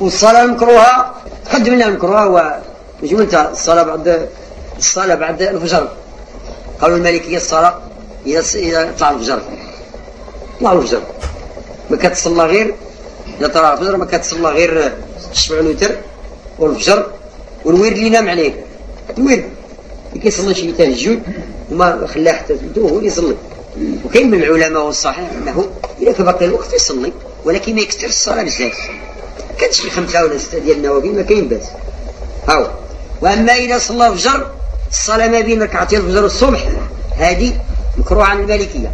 والصلاة المكروهة تقدم لنا المكروهة هو مجملتها الصلاة بعد الصلاة بعد الفجر. قالوا المالكية الصلاة إذا طلع الفجر. طلع الفجر. ما كتصلى غير إذا طلع الفجر ما كتصلى غير الشفع الوتر والفجر. والورد اللي نام عليه. الورد. اللي كيصلي شي تهجد وما خلاه حتى هو اللي يصلي. وكاين من العلماء والصحيح أنه إذا كبقي الوقت يصلي ولكن ما يكثرش الصلاة بزاف. كانت شي خمسة ولا ستة ديال النوافل ما كاين باس. هاو. وأما اذا صلى الفجر الصلاة ما بين ركعتين الفجر والصبح هذه مكروه عن المالكية.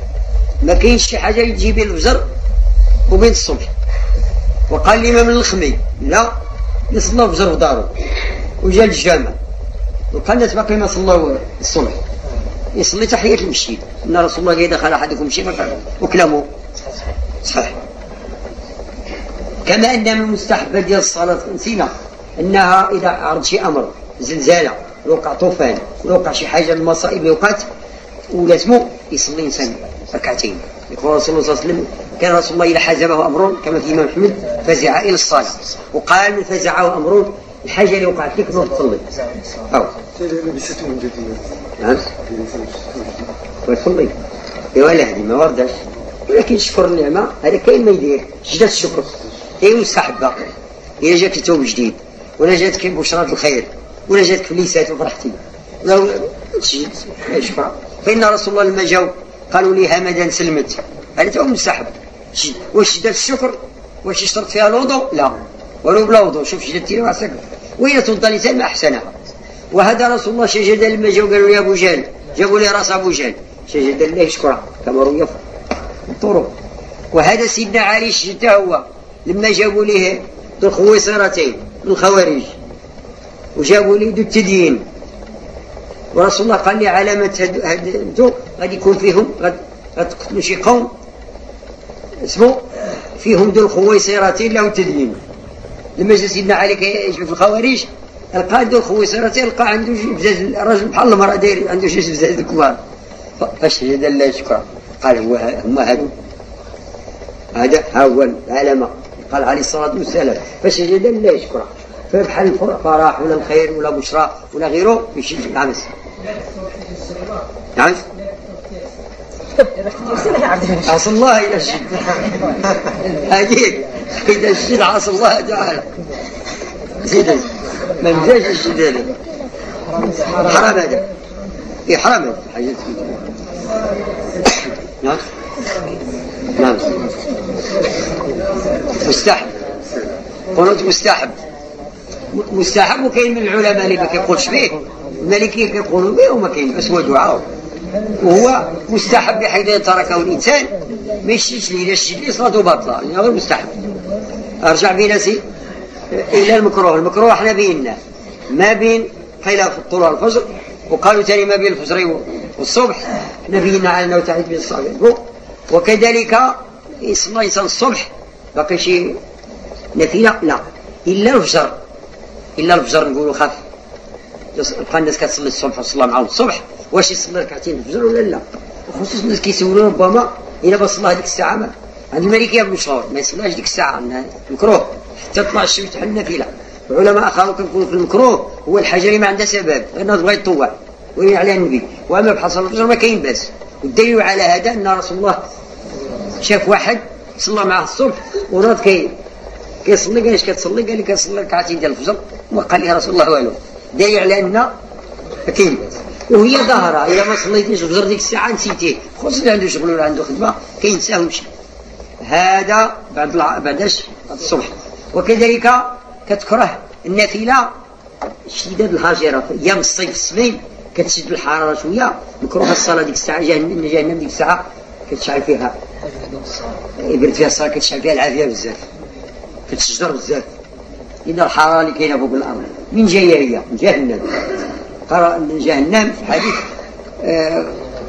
ما كاينش شي حاجة اللي تجي بين الفجر وبين الصبح. وقال الإمام الخمي لا يصلى الفجر في داره وجا للجامع. وقال الناس باقي ما صلوا الصبح. يصلي تحية المسجد. إن رسول الله إذا دخل أحدكم شيء وكلامه. صحيح. كما أن من المستحبات ديال الصلاة نسينا أنها إذا عرض شي أمر زلزالة وقع طوفان وقع شي حاجة من المصائب اللي وقعت ولازمو يصلي إنسان ركعتين. يقول رسول الله صلى الله عليه وسلم كان رسول الله إذا حزبه أمر كما في إمام أحمد فزع إلى الصلاة. وقال من فزعه أمر الحاجة اللي وقعت لك نروح تصلي. أو. نعم. ويصلي ولا هذه ما وردش ولكن شكر النعمة هذا كاين ما يدير. جدة الشكر. هي مستحبة إذا جاك توب جديد ولا جاتك بشرات الخير ولا جاتك فليسات وفرحتي لو تجد شكرا فإن رسول الله لما جاو قالوا لي همدا سلمت. هذا تو مستحب واش جدة الشكر؟ واش يشترط فيها الوضوء؟ لا. ولو بلا وضوء. شوف شدة تيري وعسكر وإذا توضى الإنسان ما أحسنها. وهذا رسول الله شجد لما جاوا قالوا يا أبو جهل. جابوا لي راس أبو جهل. شجد الله شكرا. كما روي الطرق وهذا سيدنا علي شجده هو. لما جابوا ليه الخويصرتين الخوارج وجابوا لي دو التدين. ورسول الله قال لي علامة هدو غادي يكون فيهم غاد تقتلوا شي قوم اسمه فيهم دو الخويصرتين له تدين. لما جا سيدنا علي كيشوف الخوارج لقى عنده خويصرتين لقى عنده بزاز الراجل بحال المرأة داير عنده شي بزاز كبار فاش جد الله شكرا؟ قال هو هما هادو. هذا ها هو العلامة. قال عليه الصلاة والسلام فسجد الله شكرا فبحال الفرح ولا الخير ولا بشرى ولا غيره يمشي نعم نعم؟ عصى الله إلى الشد هذيك إذا الشد عصى الله تعالى زيد ما نزاش الشد هذا حرام هذا. في حرام هذا. حاجة. نعم؟ نعم. مستحب. قنوت مستحب. مستحب وكاين من العلماء اللي ما كيقولش به المالكيه كيقولوا به وما كاين بس هو دعاء وهو مستحب بحيث تركه الإنسان. ما يشتيش ليه؟ اذا شتي ليه صلاته باطلة. لأنه غير مستحب. أرجع بنا سي. إلى المكروه. المكروه إحنا بينا ما بين قيل طلوع الفجر وقالوا ثاني ما بين الفجر والصبح. نبينا على أنه تعيد بالصلاه وكذلك يصلى الانسان الصبح باقي شي نافله لا. إلا الفجر. إلا الفجر نقولوا خاف. بقى الناس كتصلي الصبح وصلى معاهم الصبح. واش يصلي ركعتين الفجر ولا لا؟ وخصوصا الناس كيسولوا ربما إلا بصلى هذيك الساعة ما عند المالكيه بالمشهور ما يصلاش ديك الساعة مكروه حتى تطلع الشمس تحل النافلة. العلماء اخرون كنقولوا في المكروه هو الحاجة اللي ما عندها سبب غير بغى يطوع وين عليها النبي. وأما بحال صلاه الفجر ما كاين بأس. والدليل على هذا أن رسول الله شاف واحد صلى معه الصبح وناض كي كيصلي قال اش كتصلي؟ قال لي كنصلي ركعتين ديال الفجر. وقال لي رسول الله والو. دليل على أن كاين وهي ظاهرة. إذا ما صليتيش الفجر ديك الساعة نسيتيه خصوصا اللي عنده شغل ولا عنده خدمة. كينساه ويمشي هذا بعد بعداش الصبح. وكذلك كتكره النافلة. شديد الهاجرة. في أيام الصيف السمين كتشد الحراره شوية مكروه الصلاة ديك الساعة جهنم ديك الساعة كتشعل فيها. يبرد فيها الصلاة كتشعل فيها العافية بزاف. كتشجر بزاف. لأن الحراره اللي كاينة فوق الأرض. من جاية هي؟ من جهنم. قرأ من جهنم في حديث آه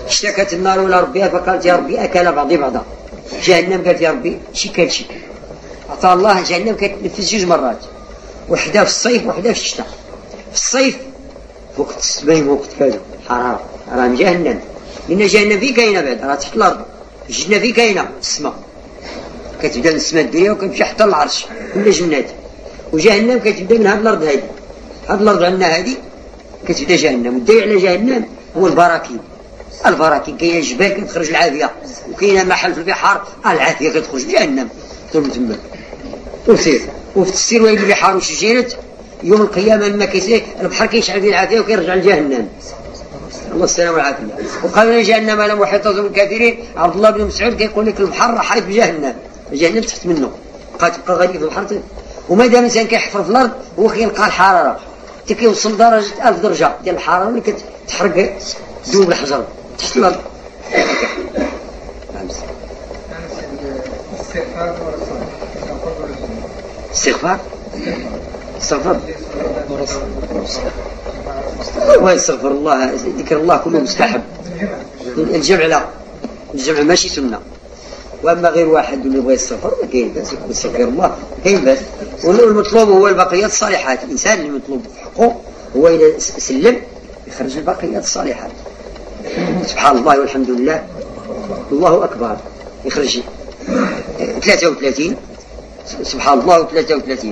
اشتكت النار إلى ربها فقالت يا ربي أكل بعضي بعضا. جهنم قالت يا ربي كان شي عطى الله جهنم كتنفس جوج مرات. وحدة في الصيف وحدة في الشتاء. في الصيف وقت السبايم وقت كذا. حرارة راه من جهنم. لأن جهنم في كاينة بعد. راه تحت الأرض. الجنة في كاينة. السماء كتبدا من السماء الدنيا وكتمشي حتى العرش كل جنات وجهنم كتبدا من هذه الأرض هذه. هذه الأرض عندنا هذه. كتبدا جهنم. والدليل على جهنم هو البراكين. البراكين كاينة جبال كتخرج العافية. وكاينة محل في البحار. العافية كتخرج جهنم. ثم تما. وسير وفي التفسير وين البحار وشجيرت يوم القيامة لما كيسير البحر كيشعل فيه العافيه وكيرجع لجهنم. الله السلامه والعافية. وقال ان جهنم لمحيطه بالكافرين عبد الله بن مسعود كيقول لك البحر حيث بجهنم. جهنم تحت منه. بقى تبقى غادي في البحر. وما دام الانسان كيحفر في الأرض هو كيلقى الحرارة. حتى كيوصل درجة 1000 درجة ديال الحرارة اللي كتحرق دوب الحجر تحت الأرض. استغفار؟ استغفر ويستغفر الله ذكر الله كله مستحب. الجمع لا. الجمع ماشي سنة. وأما غير واحد اللي يبغى يستغفر ما كاين باس يقول استغفر الله. كاين باس والمطلوب هو الباقيات الصالحات. الإنسان المطلوب حقه هو إذا سلم يخرج الباقيات الصالحات. سبحان الله والحمد لله. الله أكبر. يخرج. 33 سبحان الله و33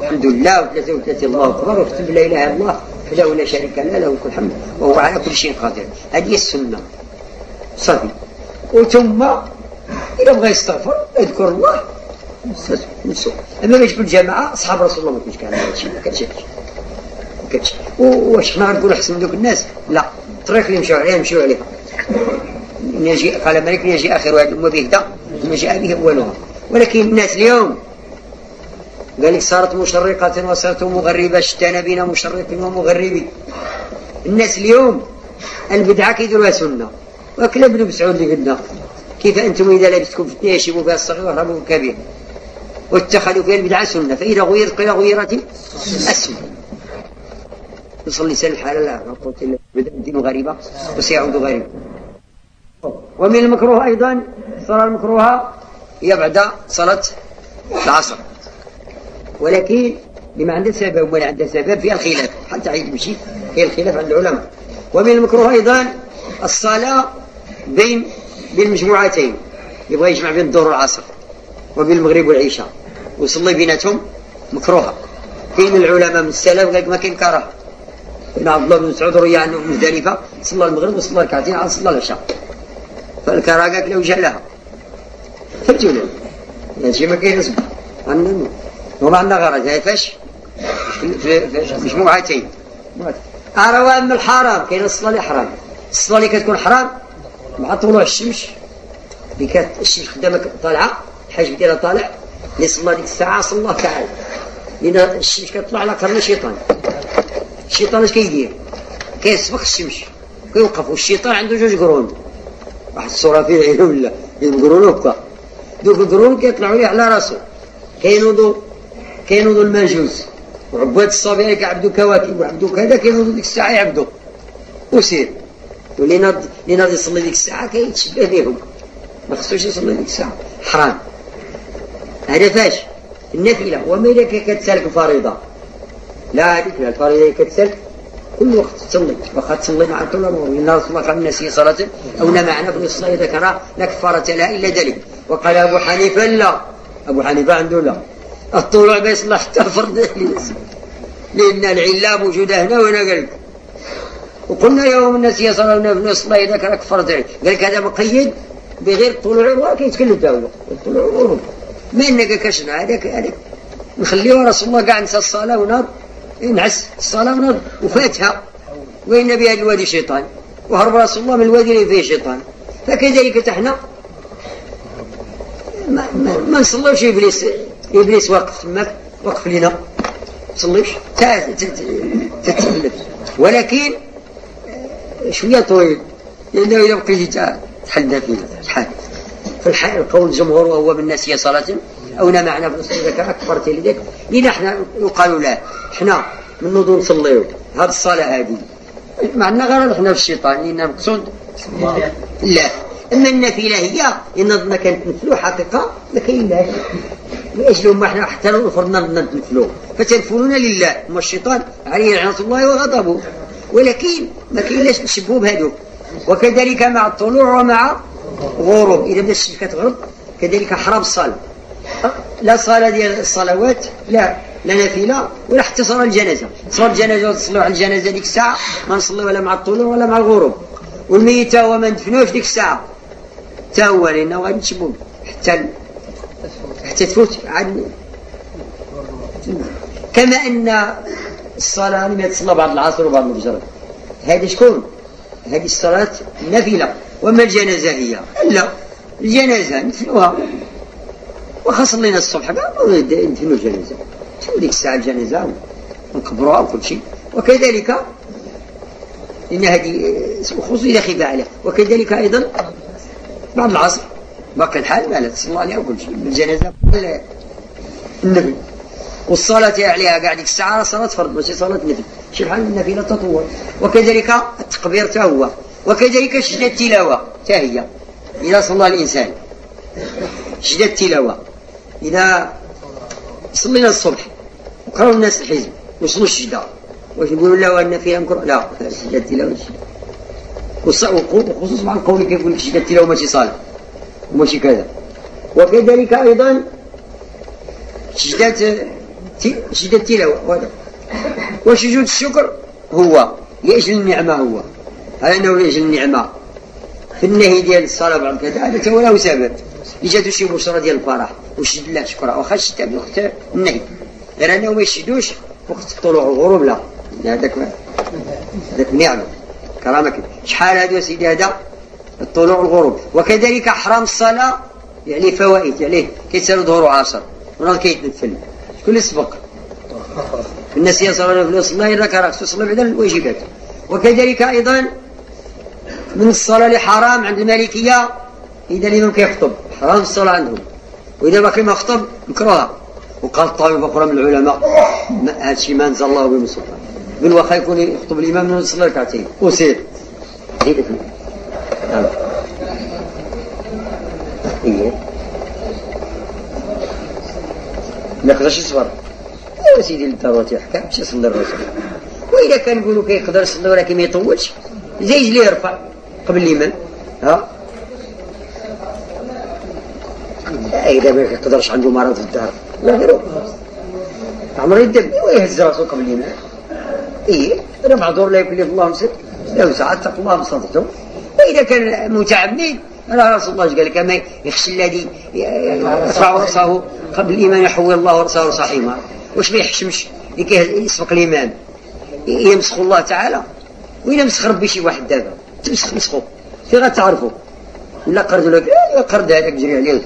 الحمد لله و33 الله أكبر. واكتب لا إله إلا الله. فلا لا شريك له له كل حمد. وهو على كل شيء قادر. هذه السنة. صافي. وثم إذا بغى يستغفر يذكر الله. أما باش الجماعة أصحاب رسول الله ما كانش كان هذا الشيء ما كانش ما كانش. واش حنا غنقولوا أحسن من دوك الناس؟ لا. الطريق اللي مشاو عليه مشاو عليه. يجي قال مالك يجي آخر هذه الأمة بهدى ثم جاء به أولها ولكن الناس اليوم قال لك صارت مشرقة وصارت مغربة شتانا بنا مشرق ومغربي الناس اليوم البدعة كيديروها سنة. وكلا ابن مسعود اللي قلنا كيف أنتم إذا لبستكم في الدنيا يشبوا فيها الصغير وهربوا الكبير؟ واتخذوا فيها البدعة سنة. فإذا غيرت قيل غيرت السنة يصلي سنة الحالة لا إلا بدأ الدين غريبة وسيعود غريبا ومن المكروه أيضا صلاة المكروهة هي بعد صلاة العصر. ولكن بما عنده سبب ولا عنده سبب فيها الخلاف. حتى عيد مشي فيها الخلاف عند العلماء. ومن المكروه أيضا الصلاة بين بالمجموعتين. يبغى يجمع بين الظهر والعصر وبين المغرب والعشاء. ويصلي بيناتهم مكروهة. كاين العلماء من السلف قال ما كاين كراهة. ابن عبد الله بن مسعود روي عنه مزدلفة صلى المغرب وصلى ركعتين عاد صلى العشاء. فالكراهة قالت لو جاء لها فهمتوا هذا هادشي ما كاين عندنا وما عندنا غرض هاي فاش؟ في مجموعتين أروى من الحرام. كاين الصلاة الحرام الصلاة اللي كتكون حرام؟ مع طلوع الشمس. اللي كانت الشمس قدامك طالعة الحجم ديالها طالع. اللي صلى ديك الساعة صلى الله تعالى. لأن الشمس كتطلع على قرن الشيطان الشيطان اش كيدير؟ كيسبق الشمس. كيوقف. والشيطان عنده جوج قرون. واحد الصورة فيه عينه ولا؟ القرون وقف دوك القرون كيطلعوا ليه على راسه كينوضوا كينوضوا المجوس وعباد الصابئه كيعبدوا كواكب وعبدوا كذا كينوضوا ديك الساعة يعبدوا وسير. واللي ناض ناض يصلي ديك الساعة كيتشبه بهم ما خصوش يصلي ديك الساعة. حرام. هذا فاش. النافلة. وما اذا كتسالك الفريضه لا هذيك لا الفريضة كتسالك. كل وقت تصلي. واخا تصلي مع الأمور ان رسول الله قال الناس صلاة. أو نام عنها في الصلاة ذكر لا كفارة لها إلا ذلك. وقال أبو حنيفة لا. أبو حنيفة عنده لا. الطلوع بيصلح حتى فرض لأن العله موجوده هنا وهنا قال وقلنا يوم الناس يصلون في نص الله ذكر كفرت قال لك هذا مقيد بغير طلوع الغروب يتكلم الدولة طلوع الغروب ما إنك كشنا. هذاك هذاك. نخليه رسول الله قاعد نسى الصلاة ونار نعس الصلاة ونار وفاتها وين بها الوادي شيطان؟ وهرب رسول الله من الوادي اللي فيه شيطان. فكذلك إحنا ما, ما, ما نصلوش إبليس. إبليس واقف تماك وقف لنا تصليش تتلف ولكن شوية طويل. لأنه إذا بقيت تحدى فيه شحال في الحال القول الجمهور وهو من نسي صلاة. أو معنا في نصف أكبر لذلك لنا إحنا يقال له إحنا من نوضو نصليو هذه الصلاة هذه. معنا غرض إحنا في الشيطان. لأن مقصود؟ لا. أما النافلة هي إن ما كانت نفلو حقيقة ما كاين لا لأجل ما إحنا حتى لو فرضنا نتنفلو فتنفلون لله أما الشيطان عليه لعنة الله وغضبه. ولكن ما كاينلاش نشبهوا بهذوك وكذلك مع الطلوع ومع غروب إذا بدا الشمس كتغرب كذلك حرام الصلاة. لا صلاة ديال الصلوات لا لا نافلة ولا حتى صلاة الجنازة. صلاة الجنازة وتصلوا على الجنازة ديك الساعة ما نصلي ولا مع الطلوع ولا مع الغروب. والميت هو ما ندفنوش ديك الساعة. حتى هو لأنه غادي نشبوه حتى حتى تفوت عاد كما أن الصلاة لم تصلى بعد العصر وبعد الفجر هذا شكون؟ هذه الصلاة نافلة. وما الجنازة هي؟ لا. الجنازة نفلوها وخاص لنا الصبح. ندفنوا الجنازة. شو ديك الساعة الجنازة؟ ونقبروها وكل شيء. وكذلك إن هذه خصوصية خفاء عليها. وكذلك أيضا بعد العصر باقي الحال ما لا تصلى عليها وكل شيء الجنازة النبي. والصلاة عليها قاعد الساعة صلاة فرض ماشي صلاة نفل شي بحال النافلة تطور وكذلك التقبير تا هو. وكذلك شدة التلاوة. تا هي. إذا صلى الإنسان. شدة التلاوة. إذا صلينا الصبح وقرأوا الناس الحزب وصلوا الشدة واش يقولوا له أن فيها مكروه. لا شدة التلاوة. وخصوصا مع القول كيف يقول لك شدة التلاوة ماشي صالح وماشي كذا. وكذلك أيضا شدة شدة التلاوة وسجود الشكر هو لأجل النعمة هو. هذا أنه لأجل النعمة. في النهي ديال الصلاة بعد كذا هذا هو له سبب. جاتو شي بشرى ديال الفرح وشد الله شكرا واخا شتا بوقت النهي. غير أنه ما يشدوش وقت الطلوع والغروب لا. هذاك هذاك نعمه كرامك شحال هذا سيدي هذا؟ الطلوع والغروب وكذلك أحرام الصلاة يعني فوائد يعني كيتسالوا ظهور وعصر. ونهار كيتنفل. شكون اللي سبق؟ الناس يصلون في الصلاه الا كان خصو يصلي بعد الواجبات. وكذلك أيضا من الصلاة اللي حرام عند المالكية إذا الإمام كيخطب. حرام الصلاة عندهم. وإذا باقي ما خطب مكروه وقال طائفه أخرى من العلماء هذا الشيء ما أنزل الله به من سلطان. قال واخا يكون يخطب الإمام من يصلي ركعتين وسير. نعم. إيه. ما يقدرش يصبر. يا سيدي للضرورة يحكم مش يصلي الرسول. وإذا كان يقولوا كيقدر يصلي ولكن ما يطولش زي يجلي يرفع قبل الإمام ها؟ إذا ما يقدرش عنده مرض في الدار. لا غيره عمر يدب ويهز راسه قبل الإمام إيه أنا معذور لا يكلف الله مسك لو ساعات تقوى الله بصدته وإذا كان متعمد أنا رسول الله قال كما يخشى الذي يرفع رأسه قبل الإمام يحول الله رأسه صحيحا واش ما يحشمش؟ لكي يسبق الإمام يمسخ الله تعالى وين مسخ ربي شي واحد دابا. تمسخ مسخو. في غتعرفوا ولا قرد لك قرد هذاك جري عليه.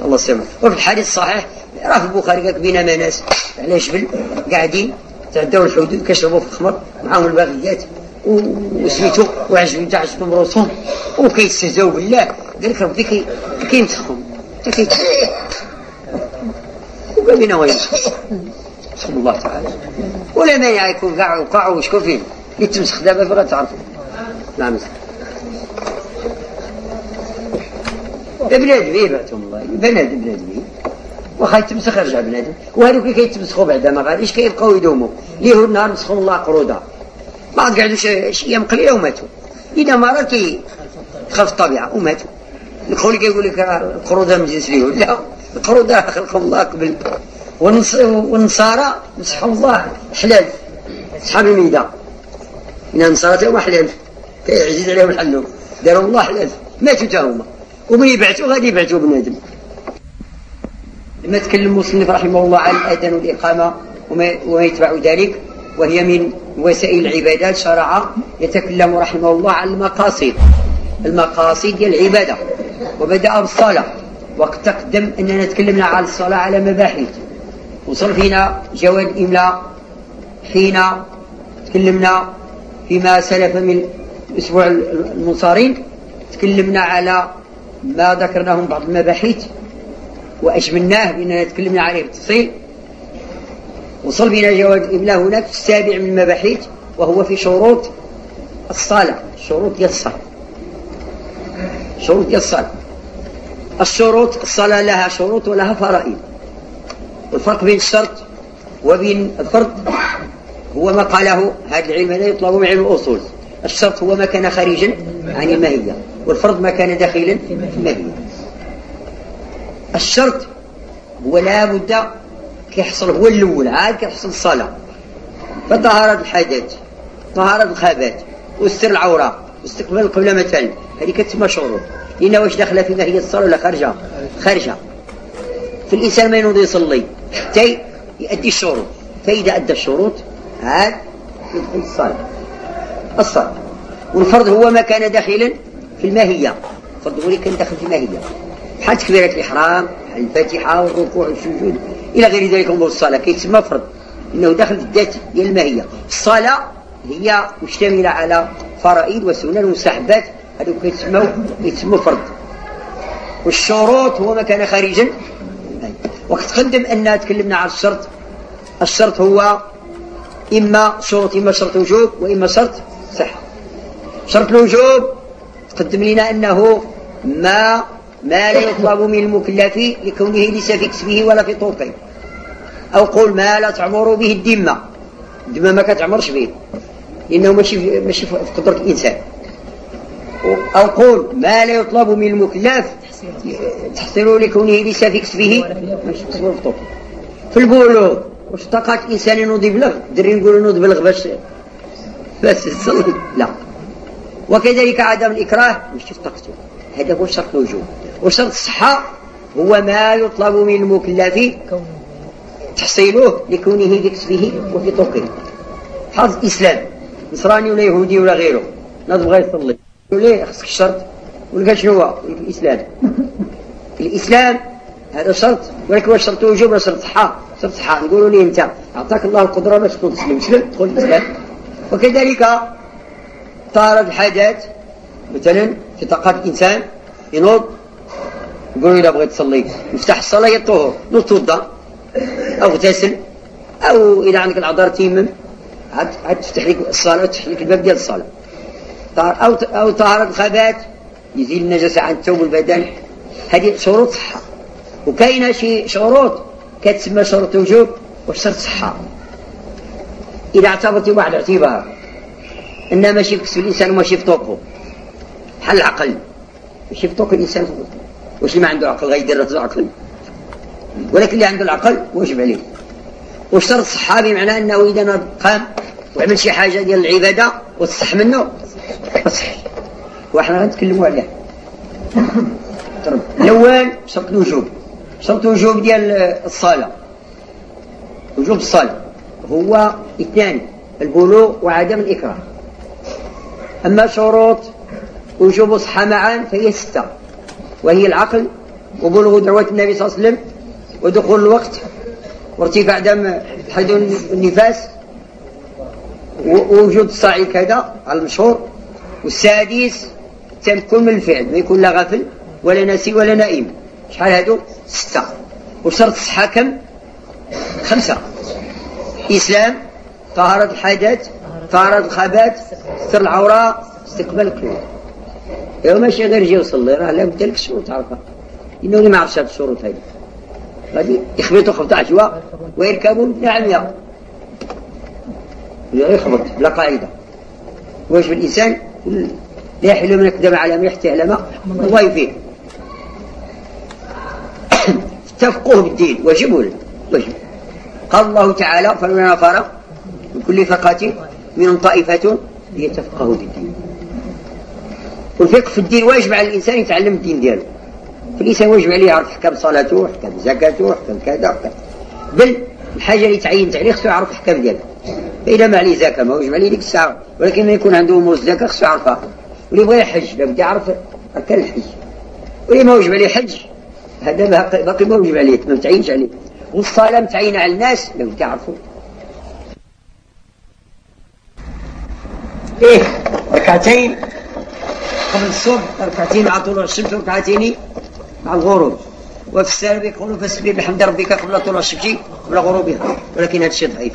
الله يسلمك. وفي الحديث الصحيح راه البخاري قال بينما ناس على جبل قاعدين تعداو الحدود كيشربوا في الخمر معاهم الباغيات وسميتو وعجبوا تعجبهم راسهم وكيستهزاو بالله. قال لك ربي وقال بينا ويمسخ سبحان الله تعالى. ولا مانع يكون كاع وقع وشكون فيه اللي تمسخ دابا فغا تعرفوا نعم بنادم إيه بعتهم الله بنادم بنادم واخا يتمسخ رجع بنادم. وهذوك اللي كيتمسخوا بعدا ما غاديش كيبقاو يدوموا ليه النهار مسخوا الله قروده ما قعدوا شي أيام قليله وماتوا إذا مرة كي تخاف الطبيعة وماتوا الخول كيقول لك القروده من جنس اليهود لا القروده خلقهم الله قبل. والنصارى مسحوا الله حلال. اصحاب الميدان. من النصارى هما حلال. كيعزيز عليهم الحلو داروا الله حلال. ماتوا تا هما. ومن يبعثوا غادي يبعثوا بنادم. لما تكلم المصنف رحمه الله عن الأذان والإقامة وما, يتبع ذلك وهي من وسائل العبادات شرع يتكلم رحمه الله عن المقاصد. المقاصد هي العبادة وبدأ بالصلاة. وقد تقدم أننا تكلمنا عن الصلاة على مباحث. وصل فينا جواد إملاء. حين تكلمنا فيما سلف من الأسبوع المنصارين تكلمنا على ما ذكرناه من بعض المباحث. وأجملناه بأننا تكلمنا عليه بالتفصيل. وصل بنا جواب الإملاء هناك في السابع من المباحث وهو في شروط الصلاة شروط ديال الصلاة شروط ديال الصلاة الشروط الصلاة لها شروط ولها فرائض. الفرق بين الشرط وبين الفرض هو ما قاله هذا العلم لا يطلب من علم الأصول. الشرط هو ما كان خارجا عن الماهية والفرض ما كان داخلا في الماهية. الشرط هو لا بد كيحصل هو الأول عاد كيحصل الصلاة. فطهارة الحدث طهارة الخبث وستر العورة واستقبال القبلة مثلا هذه كتسمى شروط. لأن واش داخلة في ماهية الصلاة ولا خارجة خارجة فالإنسان ما ينوض يصلي. حتى يؤدي الشروط. فإذا أدى الشروط عاد يدخل الصلاة. الصلاة. والفرض هو ما كان داخلا في الماهية. الفرض هو اللي كان داخل في الماهية. بحال تكبيرة الإحرام بحال الفاتحة والركوع والسجود. إلى غير ذلك من الصلاة. كيتسمى فرض إنه داخل في الذات ديال الماهية الصلاة هي مشتملة على فرائض وسنن ومستحبات. هذو كيتسموا كيتسموا فرض. والشروط هو ما كان خارجا. وقت قدم أن تكلمنا على الشرط. الشرط هو إما شروط إما شرط وجوب وإما شرط صحة. شرط الوجوب تقدم لنا أنه ما ما لا يطلب من المكلف لكونه ليس في كسبه ولا في طرقه. أو قول ما لا تعمر به الدمة. الدمة ما كتعمرش به. لأنه ماشي ماشي في قدرة الإنسان. أو قول ما لا يطلب من المكلف تحصيله لكونه ليس في كسبه كسبه في في البلوغ. واش طاقة الإنسان ينوض يبلغ؟ دري نقول نوض بلغ باش بس يصلي. لا. وكذلك عدم الإكراه. ماشي في طاقته. هذا هو شرط الوجوب وشرط الصحة هو ما يطلب من المكلف تحصيله لكونه بكسبه وفي طرقه حظ الإسلام نصراني ولا يهودي ولا غيره. ناض بغا يصلي. ليه خصك الشرط. ولا شنو هو؟ الإسلام. الإسلام هذا شرط. ولكن واش شرط وجوب ولا شرط صحة؟ شرط صحة. نقولوا ليه أنت. أعطاك الله القدرة باش تكون تسلم. مسلم تدخل الإسلام وكذلك طارد الحاجات مثلا في طاقات الإنسان ينوض. يقولوا إذا بغيت تصلي. مفتاح الصلاة نوض توضأ. أو اغتسل أو إذا عندك العذار تيمم. عاد تفتح لك الصلاة وتفتح لك الباب ديال الصلاة. أو أو طهارة الخبات. يزيل النجاسة عن الثوب والبدن هذه شروط صحة. وكاينة شي شروط. كتسمى شروط وجوب وشرط صحة إذا اعتبرتي واحد اعتبار. إنها ماشي في كسب الإنسان وماشي في طوقه بحال العقل. ماشي في طوق الإنسان. واش اللي ما عنده عقل؟ غيدير راسو عقل ولكن اللي عنده العقل واجب عليه. وشرط الصحابي معناه إنه إذا قام وعمل شي حاجة ديال العبادة وتصح منه؟ تصح. وحنا غنتكلموا عليه الأول شرط الوجوب. شرط الوجوب ديال الصلاة. وجوب الصلاة هو اثنان البلوغ وعدم الإكراه. أما شروط وجوب الصحة معا فهي ستة. وهي العقل وبلوغ دعوة النبي صلى الله عليه وسلم ودخول الوقت وارتفاع دم حيث النفاس ووجود الصاعي كذا على المشهور. والسادس تمكن من الفعل ما يكون لا غافل ولا ناسي ولا نائم. شحال هادو؟ ستة. وشرط الصحة كم؟ خمسة. إسلام طهارة الحدث طهارة الخبات ستر العورة استقبال القبلة يوم ماشي غير يجي يصلي راه لابد لك الشروط تعرفها إنه ما عرفش هاد الشروط هذه غادي يخبطوا خبط عشواء ويركبوا نعمية يخبط بلا قاعدة. واجب الإنسان لا يحل من يقدم على ما يحتعلم الله يفيه تفقه بالدين واجب واجب قال الله تعالى فلولا نفر من كل فرقة من طائفة ليتفقهوا بالدين. والفقه في الدين واجب على الإنسان يتعلم الدين دياله فالإنسان واجب عليه يعرف حكام صلاته حكام زكاته حكام كذا حكام بل الحاجة اللي تعين عليه خصو يعرف الحكام ديالها فإذا ما عليه زكاة ما واجب عليه ديك الساعة. ولكن ما يكون عنده أمور الزكاة خصو يعرفها. واللي بغى يحج لابد يعرف أركان الحج. واللي ما واجب عليه حج هذا باقي ما واجب عليه ما متعينش عليه. والصلاة متعينة على الناس لابد يعرفوا إيه ركعتين. قبل الصبح ركعتين مع طلوع الشمس وركعتين مع الغروب. وفي السالب يقولوا فاسبح بحمد ربك قبل طلوع الشمس قبل غروبها. ولكن هذا الشيء ضعيف.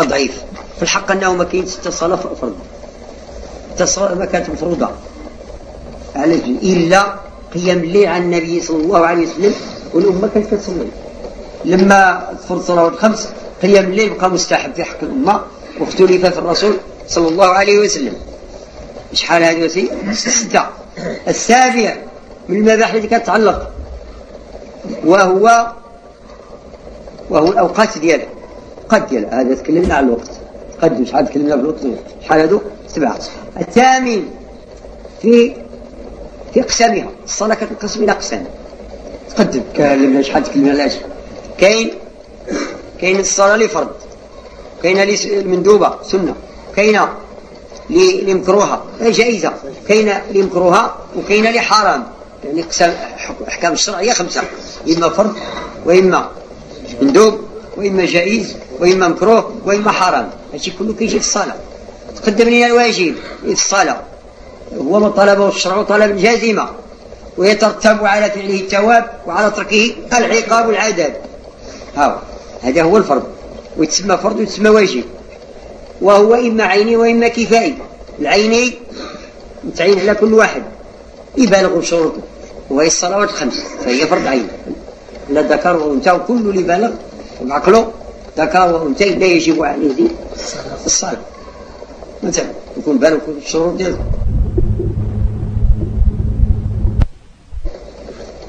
ضعيف في الحق أنه ما كاين ستة صلاة فرض الصلاة ما كانت مفروضة. على إلا قيام الليل عن النبي صلى الله عليه وسلم والأمة كانت كتصلي. لما تفرض صلوات الخمس قيام الليل بقى مستحب في حق الأمة واختلف في الرسول صلى الله عليه وسلم. شحال هذه وسي ستة. السابع من المباحث التي كتعلق وهو وهو الأوقات ديالها. قد ديالها. هذا تكلمنا على الوقت. قد شحال تكلمنا في الوقت؟ شحال هذو سبعة. الثامن في في أقسامها. الصلاة كتنقسم إلى أقسام. تقدم. كلمنا شحال تكلمنا علاش كاين كاين الصلاة لفرض. كاين المندوبة سنة. كاين لمكروهة جائزة. كاين لمكروهة وكاين لحرام. يعني اقسام أحكام الشرعيه خمسة. إما فرض واما مندوب واما جائز واما مكروه واما حرام. هادشي كله كيجي في الصلاه تقدم لنا الواجب في الصلاه هو ما طلبه الشرع طلب جازمه ويترتب على فعله الثواب وعلى تركه العقاب والعذاب. هاو. هذا هو الفرض. ويتسمى فرض ويتسمى واجب. وهو إما عيني وإما كفائي. العيني متعين على كل واحد. يبالغ بشروطه وهي الصلوات الخمس. فهي فرض عين. لا ذكر وأنثى وكل اللي بالغ بعقله ذكر وأنثى لا يجب عليه الصلاة. مثلا يكون بالغ الشروط ديالو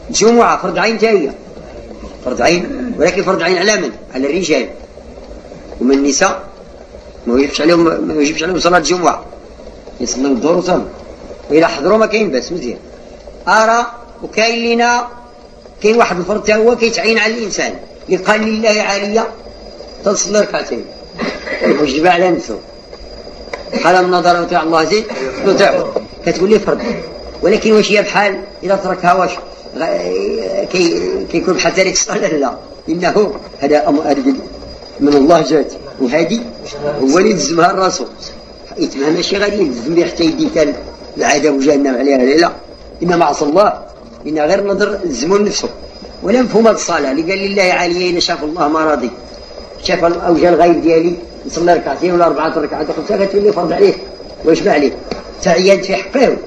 الجمعة فرض عين جاية فرض عين ولكن فرض عين على من؟ على الرجال. ومن النساء ما يجبش عليهم ما يجبش عليهم صلاة الجمعة. يصلوا الظهر وصلوا وإذا حضروا ما كاين بس مزيان. أرى وكاين لنا كاين واحد الفرد هو كيتعين على الإنسان. اللي قال لله عالية تصلي ركعتين. وجب على نفسه. حال النظر وطيع الله زيد نطيعه كتقول لي فرد. ولكن واش هي بحال؟ إذا تركها واش؟ كي كيكون بحال ذلك الصلاة لا. إنه هذا أمر من الله جات. وهذه هو اللي يلزمها الرسول. يتمها ماشي غادي يلزم بها حتى يدي كان العذاب وجهنم عليها لا. إنما عصى الله. إن غير نظر الزمون نفسه. ولا مفهوم الصلاة. اللي قال لله عالية إن شاف الله ما راضي. شاف أوجه الغيب ديالي. نصلي ركعتين ولا أربعة ركعات. وخمسة كتولي فرض عليه ويشبع عليه تعياد في حقه.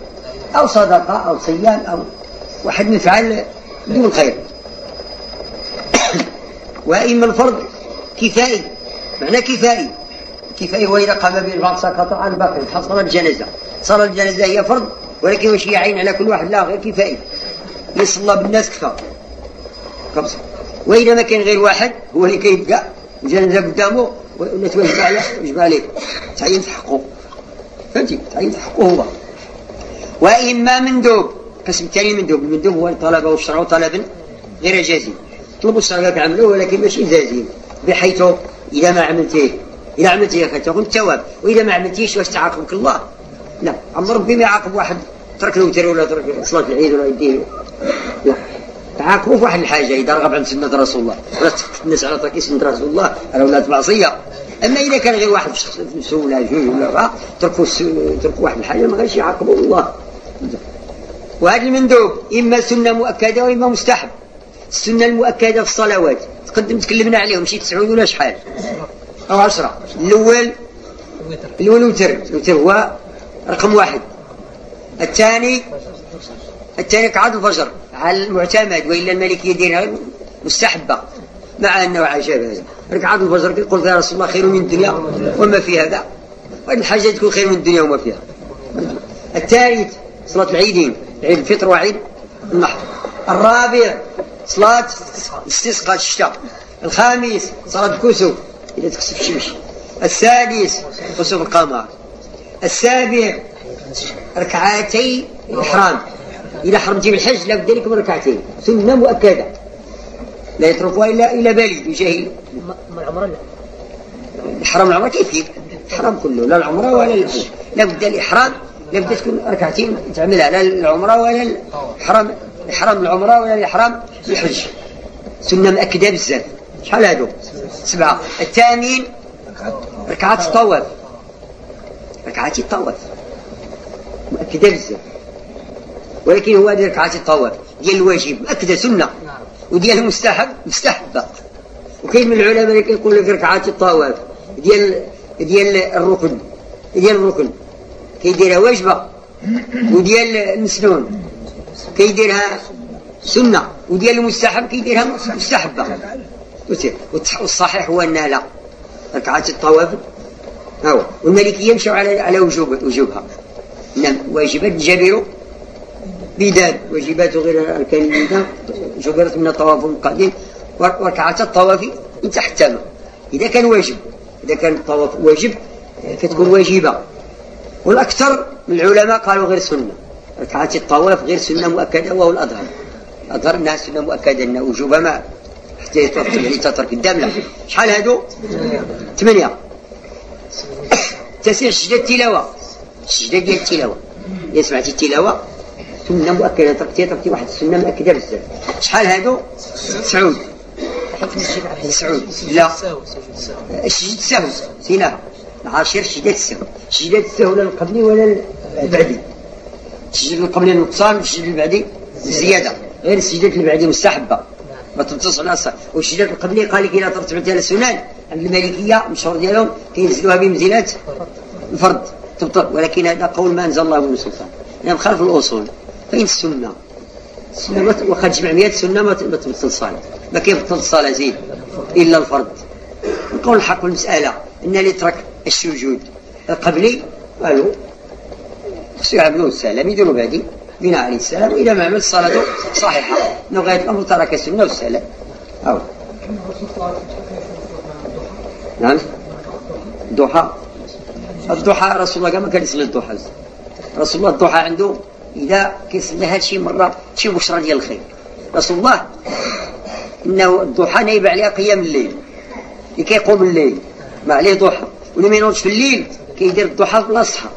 أو صدقة أو صيام أو واحد مفعل بدون خير وإما الفرض كفائي معنى كفائي. كفائي هو إذا قام به البعض سقط عن الباقي حصل الجنازة. صلاة الجنازة هي فرض ولكن واش عين على كل واحد لا غير كفائي. يصلى بالناس كفى خمسة وإذا ما كان غير واحد هو اللي كيبقى الجنازة قدامه ولا توجب عليه توجب عليه تعين حقه فهمتي؟ تعين حقه هو. وإما مندوب قسم ثاني مندوب المندوب هو طلبه الشرع طلبا غير جازم طلبوا الشرع بعمله ولكن ماشي جازم بحيث إذا ما عملتيه إذا عملتيه فتاخذ الثواب وإذا ما عملتيش واش تعاقبك الله؟ لا عم ربي ما يعاقب واحد. ترك الوتر ولا ترك صلاة العيد ولا يديه. لا تعاقبوا في واحد الحاجة. إذا رغب عن سنة رسول الله. ولا الناس على ترك سنة رسول الله. على ولاد معصية. أما إذا كان غير واحد في ولا جوج ولا تركوا تركوا واحد الحاجة ما غاديش يعاقبوا الله. وهذا المندوب إما سنة مؤكدة وإما مستحب. السنة المؤكدة في الصلوات. تقدم تكلمنا عليهم شي تسعود ولا شحال؟ أو عشرة. الأول الأول الوتر الوتر هو رقم واحد. الثاني الثاني قعد الفجر على المعتمد وإلا الملكية يديرها مستحبة مع أنه عجب هذا. ركعة الفجر يقول يا رسول الله خير من الدنيا وما فيها هذا. وهذه الحاجة تكون خير من الدنيا وما فيها. الثالث صلاة العيدين عيد الفطر وعيد النحر. الرابع صلاة استسقاء الشتاء. الخامس صلاة الكسوف إذا تكسف الشمس. السادس كسوف القمر. السابع ركعتي الإحرام. إذا حرمتي بالحج لا بد لك من ركعتين. سنة مؤكدة. لا يتركها إلا إلا بالغ يجاهل ما العمرة لا. الإحرام العمرة كيف الإحرام كله لا العمرة ولا الحج. لا بد الإحرام لا بد تكون ركعتين تعملها لا العمرة ولا الإحرام. إحرام العمرة ولا الإحرام الحج. سنة مؤكدة بزاف. شحال هادو؟ سبعة. الثامن ركعات الطواف. ركعات الطواف. مؤكدة بزاف. ولكن هو هذه ركعات الطواف. ديال الواجب. مؤكدة سنة. وديال المستحب مستحبة. وكاين من العلماء اللي كيقول لك ركعات الطواف. ديال ديال الركن. ديال الركن. كيديرها واجبة. وديال المسنون. كيديرها سنة وديال المستحب كيديرها مستحبة. والصحيح هو أنها لا. ركعات الطواف هو. والمالكية يمشوا على على وجوب وجوبها. نعم واجبات جبروا بداد واجبات غير أركان الإيمان جبرت من الطواف القديم. وركعات الطواف حتى إذا كان واجب. إذا كان الطواف واجب كتكون واجبة. والأكثر من العلماء قالوا غير سنة. ركعات الطواف غير سنة مؤكدة وهو الاظهر الاظهر إنها سنة مؤكدة إن وجوبها ما حتى يترتب يعني تترك الدم. لا شحال هادو؟ ثمانية. تسير سجدة التلاوة. سجدة ديال التلاوة. إذا سمعتي التلاوة. سنة مؤكدة تركتي تركتي واحد السنة مؤكدة بزاف. شحال هادو؟ سعود سعود لا. سجدة السهو سيناها. العاشر سجدة السهو سجدة السهو لا القبلي ولا البعدي سجدة القبلي النقصان سجدة البعدي زيادة. غير السجدة البعدي مستحبة. ما تنتص على الصح والسجدة القبلي قال لك إذا ترتبت على السنن عند المالكية مشهور ديالهم كينزلوها بمنزلة الفرد. تبطل. ولكن هذا قول ما أنزل الله من سلطان. يعني خالف الأصول. فين السنة. السنة وقد جمع 100 سنة ما تبطل الصلاة. ما كيف تبطل الصلاة زين إلا الفرد. نقول الحق المسألة أن اللي ترك السجود. القبلي قالوا خصو يعملوا السلام يديروا بعدي بناء عليه السلام وإذا ما عمل صلاته صحيحة. أنه غاية الأمر ترك السنة والسلام أو. نعم. الضحى. الضحى رسول الله ما كان يصلي الضحى. رسول الله الضحى عنده إذا كيصلي هذا الشيء مرة شي بشرى ديال الخير. رسول الله إنه الضحى نايب عليها قيام الليل. اللي كيقوم الليل. ما عليه ضحى. واللي ما ينوضش في الليل. كيدير الضحى بلا صحة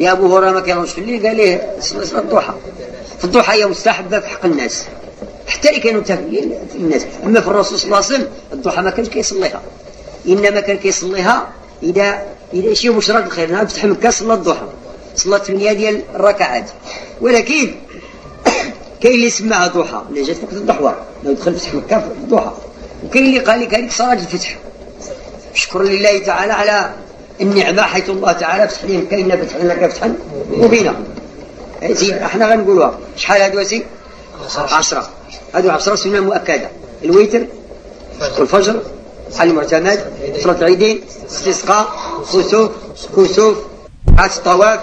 يا أبو هريرة ما كينوضش في الليل قال ليه؟ صلي الضحى. في الضحى هي مستحبة في حق الناس. حتى اللي كانوا الناس أما في الرسول صلى الله عليه وسلم الضحى ما كانش كيصليها. إنما كان كيصليها إذا إذا شي مشرق الخير. نهار فتح مكة صلى الضحى. صلى ثمانية ديال الركعات. ولكن كاين اللي سماها ضحى. اللي جات وقت الضحوة. لو دخل فتح مكة في الضحى وكاين اللي قال لك هذيك صلاة الفتح. شكرا لله تعالى على النعمة حيث الله تعالى فتح لهم كاين فتح لك فتحا مبينا. زين. إحنا غنقولوها شحال هادو سي عشرة هادو عشرة سنة مؤكدة. الوتر والفجر على المعتمد صلاة العيدين استسقاء خسوف كسوف ركعات الطواف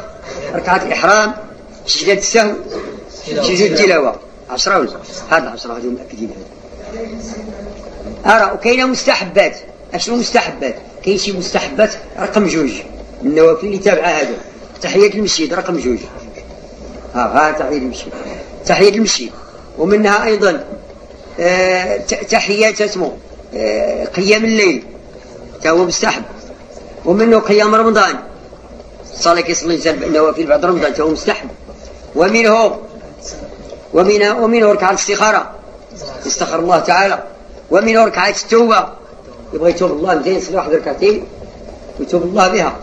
ركعات الإحرام سجدة السهو سجود التلاوة. عشرة ولا؟ هذا عشرة هذو مأكدين أرى وكاينة مستحبات. أشنو مستحبات؟ كاين شي مستحبات رقم جوج. النوافل اللي تابعة هذا تحية المسجد رقم جوج. ها ها تحية المسجد. تحية المسجد. ومنها أيضا آه تحيات اسمه قيام الليل. هو مستحب. ومنه قيام رمضان. صلاة كيصلي النوافل بعد رمضان. هو مستحب. ومنه ومنه ومنه ركعة الاستخارة. استخر الله تعالى. ومنه ركعة التوبة. يبغى يتوب الله متى يصلي واحد ركعتين ويتوب الله بها.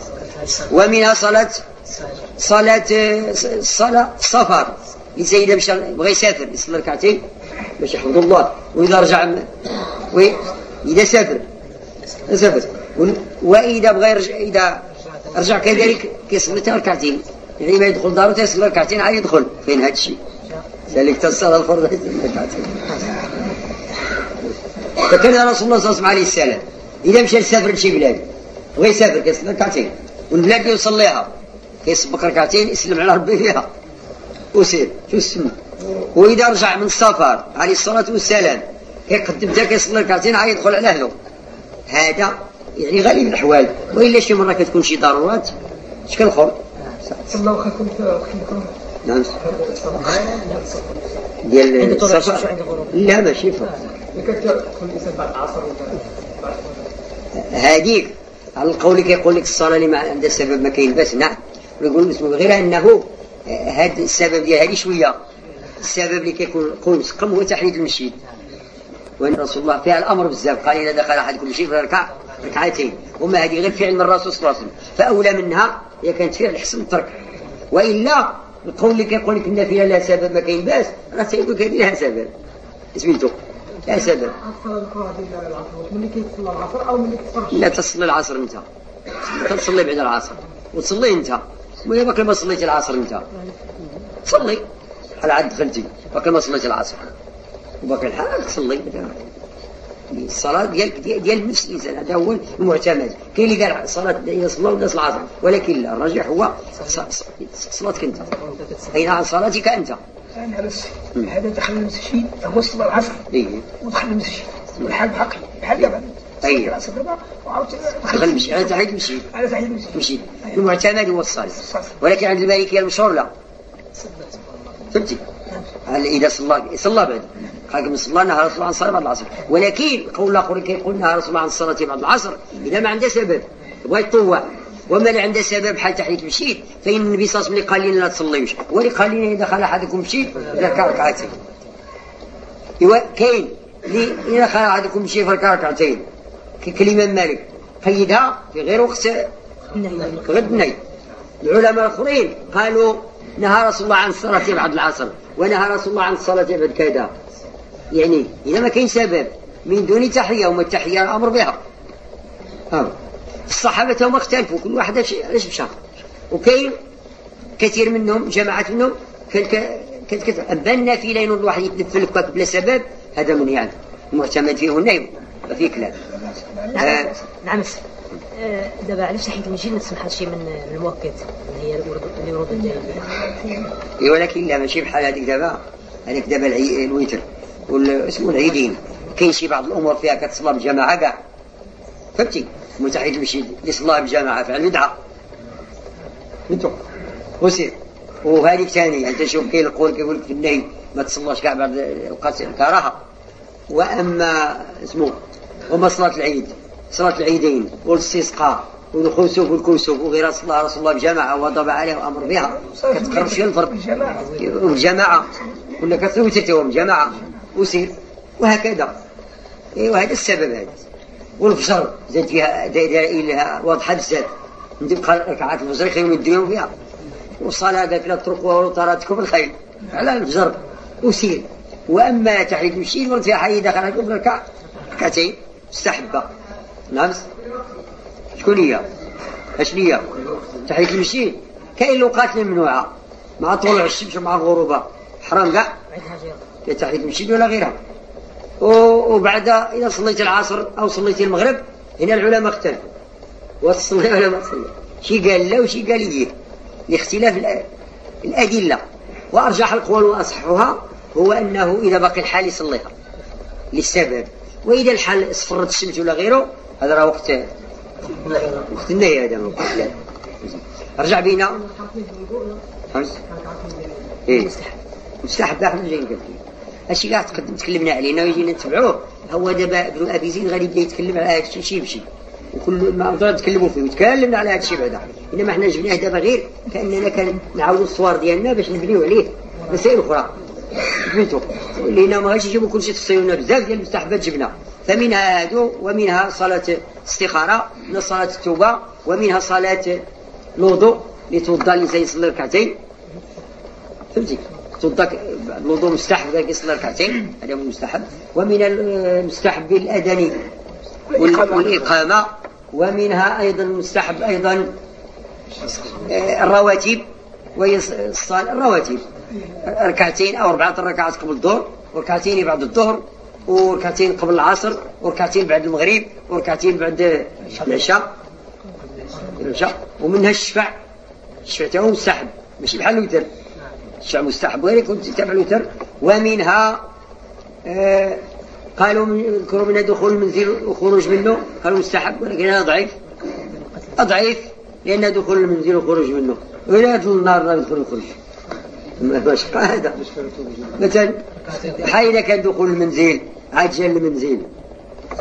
ومنها صلاة صلاة صلاة السفر إذا مشى بغى يسافر يصلي ركعتين باش يحفظ الله. وإذا رجع وإذا سافر. سافر. وإذا بغى يرجع إذا رجع كذلك كيصلي ركعتين. يعني ما يدخل دارو تيصلي ركعتين عاد يدخل. فين هذا الشيء ذلك تصلى الفرض ركعتين. فكان رسول الله صلى الله عليه وسلم عليه السلام. إذا مشى يسافر لشي بلاد بغى يسافر كيصلي ركعتين والبلاد يصليها. كيسبق ركعتين يسلم على ربي فيها. وسير شو اسمه وإذا رجع من السفر عليه الصلاة والسلام كيقدم تا كيصلي ركعتين عاد يدخل على أهله. هذا يعني غالب الأحوال. وإلا شي مرة كتكون شي ضرورات اش كنخر صلى واخا كنت نعم. ديال السفر لا ماشي فرق هذيك على القول كيقول لك الصلاة اللي ما عندها سبب ما كاين بس نعم ويقول اسمه غير أنه هذا السبب ديال هذه شوية. السبب اللي كيكون قوم سقم هو تحريد المسجد. وإن رسول الله فيها الأمر بزاف قال إذا دخل احدكم المسجد فيركع ركعتين. وما هذه غير فعل من الرسول صلى الله عليه وسلم. فأولى منها هي كانت فعل حسن الترك. وإلا القول اللي كيقول لك إن فيها لا سبب ما كاين باس. راه تيقول لك هذه لها سبب. سميتو لا سبب. لا تصلي العصر أنت. تصلي بعد العصر. وتصلي أنت. ويا باقي ما صليت العصر أنت. صلي. على عد دخلتي. باقي ما صليت العصر. وباقي الحال تصلي الصلاة ديال ديال نفس الإنسان هذا هو المعتمد. كاين اللي قال صلاة إذا صلى والناس العصر. ولكن الراجح هو صلاتك أنت. أين صلاتك أنت؟ أنا بس هذا دخل المسجد هو صلى العصر. إيه. ودخل المسجد بحال بحقي بحال دابا دخل مشي على تحية المشي على تحية المسجد مشي المعتمد هو الصلاة. ولكن عند المالكية المشهور لا. فهمتي؟ إذا صلى صلى بعد. من صلى نهى رسول الله عن الصلاة بعد العصر. ولكن قول الآخر كيقول نهى رسول الله عن الصلاة بعد العصر. إذا ما عنده سبب بغى يطوع وما اللي عنده سبب بحال تحية المشيت فإن النبي صلى الله عليه وسلم قال لنا لا تصليوش ولي قال لنا إذا دخل أحدكم مشيت ركع ركعتين. إيوا كاين اللي إذا دخل أحدكم مشي فركع ركعتين. كلمة مالك. قيدها في غير وقت غد النهي العلماء الآخرين قالوا نهى رسول الله عن الصلاة بعد العصر ونهى رسول الله عن الصلاة بعد كذا. يعني إذا ما كاين سبب من دون تحية وما التحية الأمر بها. الصحابة هم اختلفوا كل واحد إيش مشى. وكاين كثير منهم جماعة منهم كان كانت كثير أما النافلة إنه الواحد يتنفل بلا سبب هذا من يعني. معتمد فيه ما في كلام. نعم آه. نعم آه، دابا علاش حيت المجيد ما تسمح شي من المؤكد اللي هي اللي الدليل إي ولكن لا ماشي بحال هذيك دابا. هذيك دابا الويتر. اسمه العيدين. كاين شي بعض الأمور فيها كتصلى بجماعه كاع. فهمتي؟ متحد المشيد اللي صلى بجماعه فعل بدعه فهمتوا وسير. وهذيك ثاني انت شوف كاين القول كيقول لك في النهي ما تصلاش كاع بعد الكراهه وأما اسمه وما صلاة العيد. صلاة العيدين والاستسقاء والخسوف والكسوف وغير صلى رسول الله بجماعة وضب عليه وأمر بها. كتقرب شي الفرق. والجماعة ولا كتسوي تتوهم جماعة. وسير. وهكذا. إيه وهذا السبب هذا. والفجر زاد فيها دلائل لها واضحة بزاف. نبقى ركعات الفجر خير الدنيا فيها. والصلاة قالت لا تركوا وطاراتكم الخير. على الفجر وسير. وأما تحية المشي فيها حي دخلت ركع ركعتين. مستحبة نعم. شكون هي؟ أش هي؟ تحية المشي كاين لوقات ممنوعة مع طلوع الشمس ومع غروبها. حرام كاع؟ تحية المشي ولا غيرها. وبعد إذا صليت العصر أو صليت المغرب هنا العلماء اختلفوا. وتصلي ولا ما تصلي شي قال لا وشي قال ليه لاختلاف الأدلة. وأرجح القول وأصحها هو أنه إذا بقي الحال يصليها. للسبب. وإذا الحال اصفرت الشمس ولا غيره هذا راه وقت وقت النهي هذا رجع بينا. خمس إيه. مستحب. إحنا جايين قبل هادشي كاع تكلمنا عليه. ويجينا نتبعوه. هو دابا ابن أبي زيد غادي يبدا يتكلم على هذا الشيء شي بشي وكل ما نتكلموا فيه وتكلمنا على هذا الشيء بعدا. إنما إحنا جبناه دابا غير كأننا كنعاودوا الصور ديالنا باش نبنيو عليه مسائل أخرى. فهمتوا؟ لأن ما غاديش يجيبوا كل شيء تفصيلنا بزاف ديال المستحبات جبنا. فمنها هادو ومنها صلاة الاستخارة من صلاة التوبة ومنها صلاة الوضوء لتوضأ الانسان يصلي ركعتين فهمتي؟ توضا الوضوء مستحب ذاك يصلي ركعتين هذا هو المستحب ومن المستحب الأذان والإقامة. ومنها أيضا المستحب أيضا آه، الرواتب وهي الرواتب. ركعتين أو أربعة ركعات قبل الظهر وركعتين بعد الظهر وركعتين قبل العصر وركعتين بعد المغرب وركعتين بعد العشاء. العشاء. ومنها الشفع. الشفع تاعو مستحب ماشي بحال الوتر. الشفع مستحب. غير تتبع الوتر؟ ومنها آه قالوا من يذكروا منها دخول المنزل وخروج منه. قالوا مستحب ولكن هذا ضعيف. ضعيف لأن دخول المنزل وخروج منه. ولا يدخل النار لا يدخل الخروج. مش هذا مثلا حي إذا كان دخول المنزل عاد جا المنزل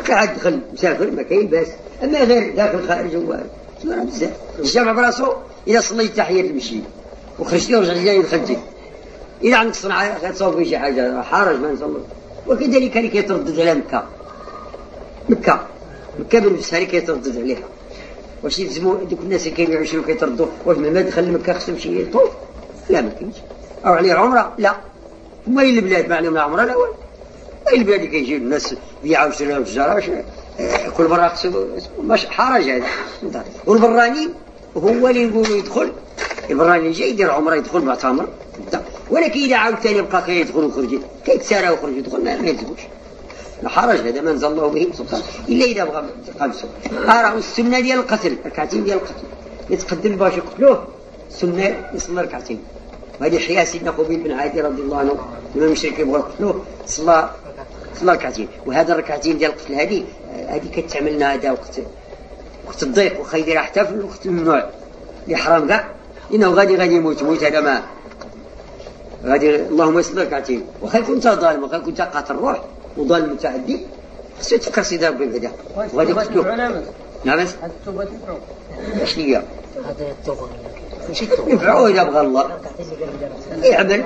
قاعد دخل مسافر ما كاين باس. أما غير داخل خارج هو بزاف. الجامع براسو اذا صليت تحية المسجد. وخرجتي ورجعت جاي دخلتي إذا عندك صنعة غتصور في شي حاجة حرج ما نصلي. وكذلك اللي كيتردد على مكة. مكة. مكة بنفسها اللي كيتردد عليها. واش يلزموا دوك الناس اللي كيبيعوا شنو كيتردوا واش من ما دخل لمكة خصهم شي يطوف لا ما كاينش. أو عليه عمرة؟ لا. هما البلاد ما عليهم لا عمرة لا والو. البلاد اللي كيجيو الناس بيعوا وشراو التجاره كل مرة خصو مش حرج هذا. والبراني هو اللي نقولوا يدخل البراني جاي يدير عمره يدخل معتمر ولكن إذا عاود ثاني يبقى كيدخل ويخرج. كيتسارى ويخرج يدخل ما يلزموش. لا حرج هذا ما انزل الله به سلطان إلا إذا بغى قابسه ارى السنة ديال القتل ركعتين ديال القتل. يتقدم باش يقتلوه السنة يصلي ركعتين. وهذه حياة سيدنا خبيب بن عادي رضي الله عنه لما المشرك يبغوا يقتلوه. صلى صلى ركعتين. وهذا الركعتين ديال القتل هذه هذه كتعملنا هذا وقت وقت الضيق وخا يديرها حتى في الوقت الممنوع اللي حرام كاع إنه غادي غادي يموت موت هذا ما غادي اللهم يصل ركعتين واخا يكون انت ظالم واخا يكون انت قاتل الروح وظالم متعدي. خصو تفكر سيدي ربي بعدا وغادي تقتلو نعم. التوبة تنفعو شنو هي؟ هذا التوبة. ماشي التوبة؟ ينفعو إذا بغى الله. يعمل.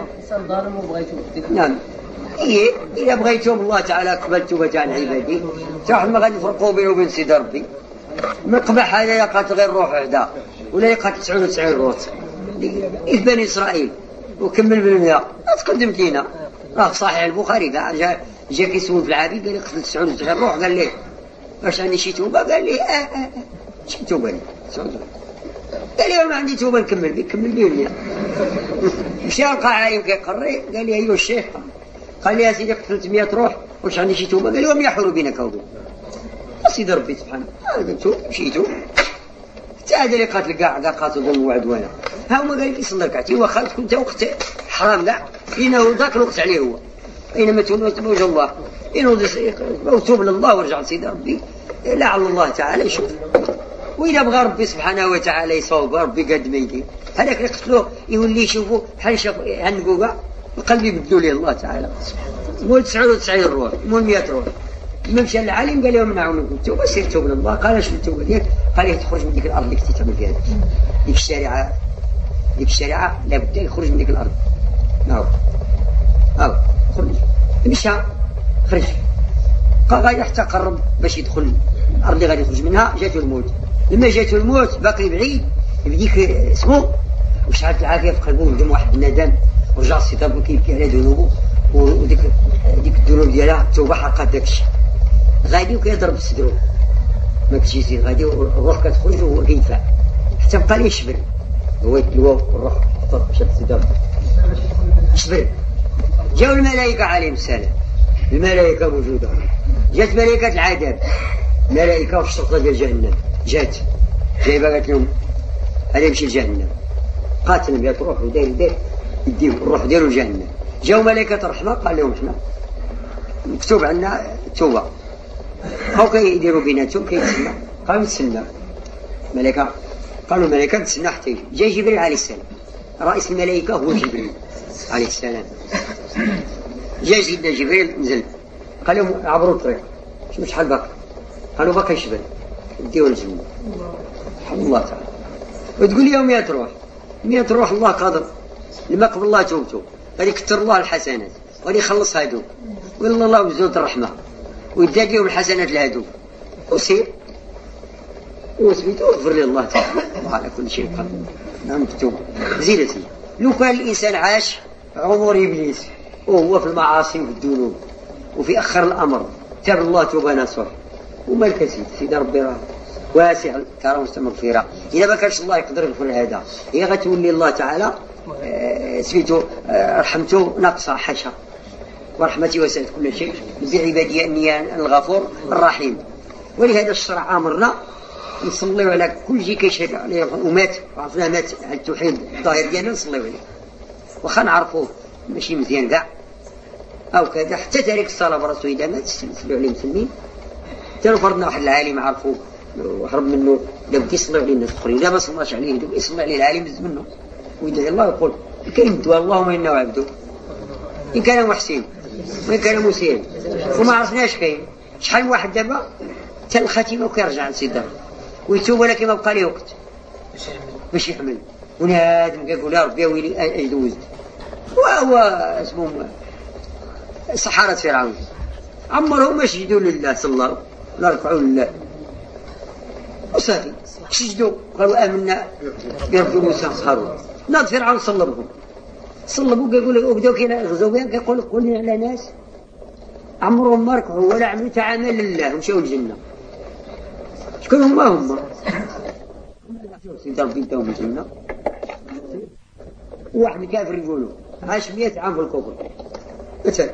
نعم. إيه إذا بغيتم الله تعالى قبل توبة عن عبادي. تعرف ما غادي يفرقوا بينه وبين سيدي ربي. ما قبح هذا يقاتل غير روح وحده ولا يقاتل 99 روت. إيه بني إسرائيل وكمل بالمئة ما تقدمت لينا راه صحيح البخاري كاع جا جا كيسول في العابد قال لي قتلت 99 روح قال لي واش عندي شي توبة؟ قال لي آه آه آه. شي 99 قال لي ما عندي توبة نكمل بك كمل بيه المئة مشى لقى عالم كيقري قال لي ايوا الشيخ. قال لي يا سيدي قتلت 100 روح واش عندي شي توبة؟ قال لي وهم يحول بينك وبين سيدي ربي سبحانه له مشيتو. حتى هذا اللي قاتل كاع كاع قاتل ظلم وعدوانه ها هما قال لي صلى ركعتين واخا انت وقت حرام كاع لأنه ذاك الوقت عليه هو. اينما تولوا وجه الله. انه توب لله وارجع لسيدي ربي. لعل الله تعالى يشوف. وإذا بغى ربي سبحانه وتعالى يصوب ربي قد ما يدير. هذاك اللي قتلوه يولي يشوفوا بحال شاف هنقوا كاع القلب يبدلوا ليه الله تعالى. مول 99 روح مول 100 روح. لما مشى للعالم قال لهم منعوا منكم التوبه سير توب لله. قال اش التوبه ديالك قال لي تخرج من ديك الأرض اللي كنتي تعمل فيها. ديك الشريعه ديك الشريعه لابد يخرج من ديك الأرض. نعم. هاو خرج. مشى خرج. قال غادي حتى قرب باش يدخل. الأرض اللي غادي يخرج منها جاته الموت. لما جاته الموت باقي بعيد. بديك اسمه. وشعلت العافية في قلبه ودم واحد الندم. ورجع السي ربي كيبكي على ذنوبه وديك ديك الذنوب ديالها التوبه حرقات داك الشيء غادي وكيضرب صدرو ما كنتش يزيد غادي والروح كتخرج وهو كيدفع حتى بقى ليه شبر هو يتلوى والروح مشات صدر شبر جاو الملائكة عليهم السلام. الملائكة موجودة. جات ملائكة العذاب. ملائكة في الشرطة ديال جهنم. جات. جايبه قالت لهم. هذا يمشي لجهنم. قاتل يا تروح وداير داير يديو الروح ديالو لجهنم. جاو ملائكة الرحمة قال لهم إحنا مكتوب عندنا التوبة هاو كيديروا بيناتهم كيتسنى قالوا نتسنى ملائكة قالوا الملائكة نتسنى حتى يجي جاي جبريل عليه السلام رئيس الملائكة هو جبريل عليه السلام جا سيدنا جبريل نزل قال لهم عبروا الطريق شوف شحال باقي قالوا باقي يشبل ديو الجنة سبحان الله تعالى وتقول يوم 100 روح 100 روح الله قادر لما قبل الله توبته غادي يكثر الله الحسنات غادي يخلص هادو ويلا الله بزود الرحمة لهم الحسنات لهادو. وسير وسميتو واغفر لي الله تعالى. وعلى كل شيء قدير نعم مكتوب. زيدتي لو كان الإنسان عاش عمر إبليس وهو في المعاصي وفي الذنوب وفي أخر الأمر تاب الله توبة نصوح ومالك سيد سيد ربي راه واسع الكرم والمغفرة إذا ما كانش الله يقدر يغفر هذا هي غتولي الله تعالى آه، سميتو آه، رحمته ناقصة حاشا ورحمتي وسعت كل شيء. بعبادي أني الغفور الرحيم. ولهذا الشرع أمرنا نصليو على كل شيء كيشهد عليه. ومات وعرفنا مات على التوحيد الظاهر ديالنا نصليو عليه. واخا نعرفوه ماشي مزيان كاع. أو كذا حتى تارك الصلاة براسو إذا مات نصليو عليه مسلمين. حتى فرضنا واحد العالم عرفوه وهرب منه بدا يصلي عليه الناس الاخرين لا ما صلاش عليه يصلي عليه العالم بز منه ويدعي الله يقول الدواء اللهم إنه عبده إن كان محسن. وان كان مسيء وما عرفناش كاين شحال من واحد دابا حتى الخاتمه وكيرجع لسيدنا ويتوب ولكن ما بقى ليه وقت. باش يحمل. ونادم كيقول يا ربي ويلي اجد وزد وهو اسمه سحرة فرعون. عمرهم ما سجدوا لله صلى الله لا ركعوا لله. وصافي. سجدوا قالوا آمنا برب موسى هارون ناض فرعون صلبهم صلبوا كيقول لك وبداو كيغزوا بهم كيقول قول على ناس. عمرهم ما ركعوا ولا عملوا تعامل لله ومشاو الجنة. شكون هما هما سيدي ربي انتهم الجنة واحد كافر يقولوا عاش 100 عام في الكفر. مثلا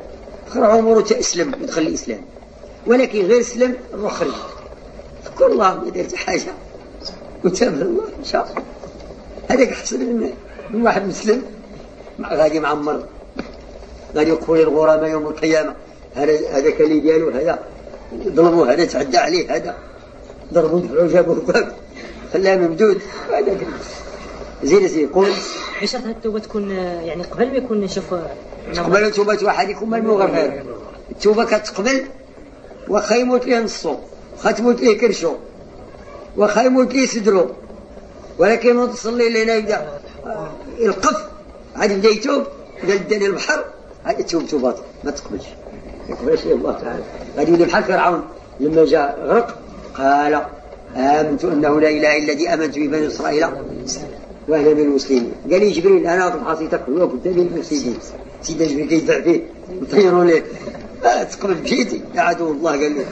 اخر عمره تأسلم يدخل الإسلام. ولكن غير سلم روح خرج. شكر الله ما درت حاجة. وتاب الله إن شاء الله. هذاك أحسن من, من واحد مسلم. غادي معمر غادي يقول الغرامة يوم القيامة. هذا هذا كلي ديالو هذا ضربوه هذا تعدى عليه هذا ضربوه دفعوا جابوه باب خلاه ممدود. هذا. زين زين قول. بشرط هاد التوبة تكون يعني قبل ما يكون نشوف تقبل توبة واحدكم من المغفر التوبة كتقبل واخا يموت ليه نصو واخا تموت ليه كرشو واخا يموت ليه صدرو. ولكن تصلي لنا يبدا آه، يلقف عاد يبدا يتوب قال داني البحر عاد توب توبات ما تقبلش. ما يقبلش الله تعالى. غادي يولي بحال فرعون لما جاء غرق قال آمنت أنه لا إله إلا الذي آمنت به بني إسرائيل وأنا من المسلمين. قال لي جبريل أنا أطلب عصيتك وكنت من المفسدين سيدنا جبريل كيدفع فيه وطيروا ليه آه تقبل بجيتي عدو الله. قال لي